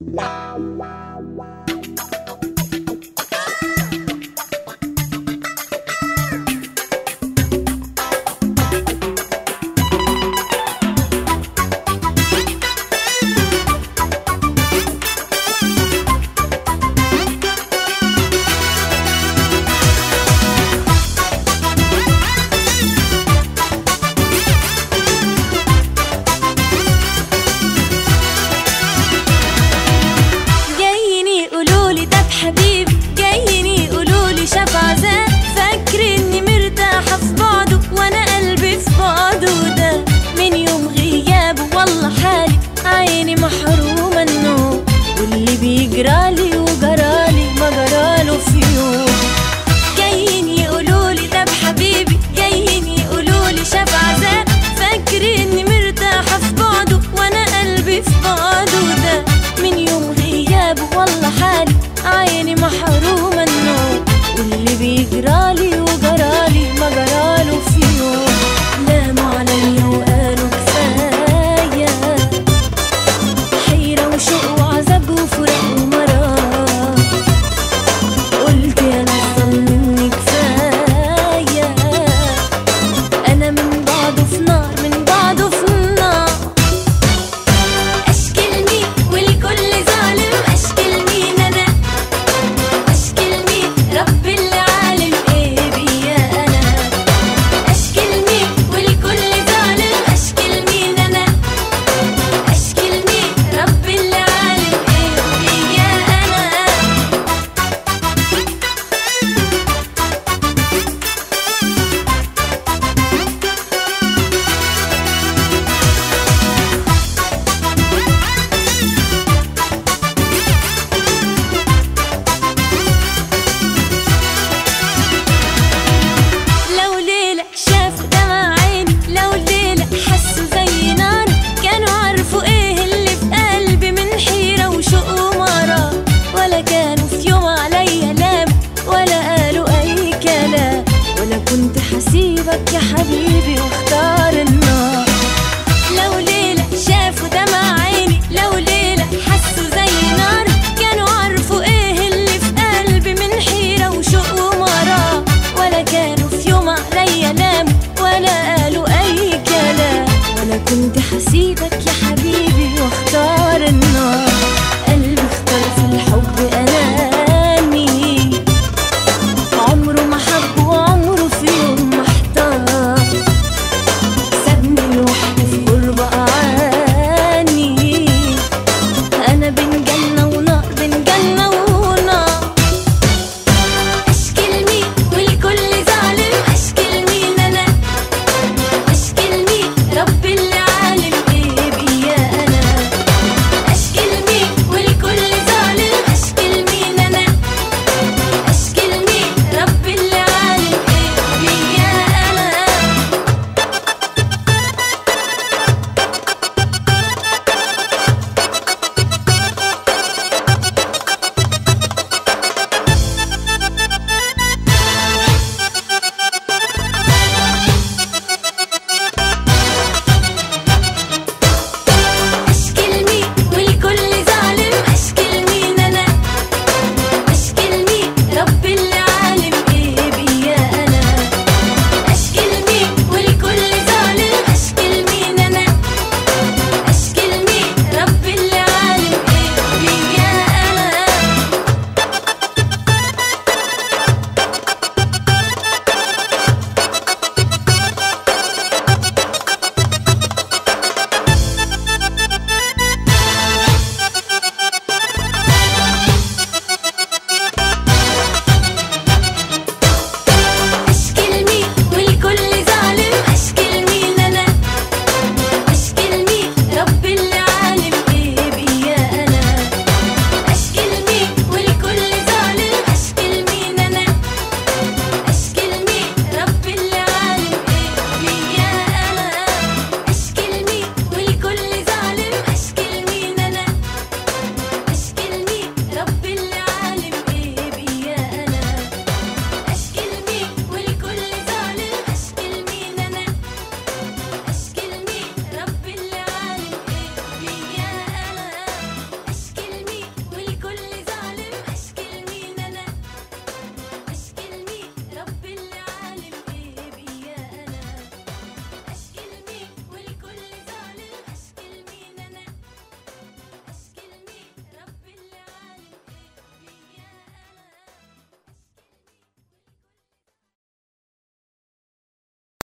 Wow, wow, wow. Yeah.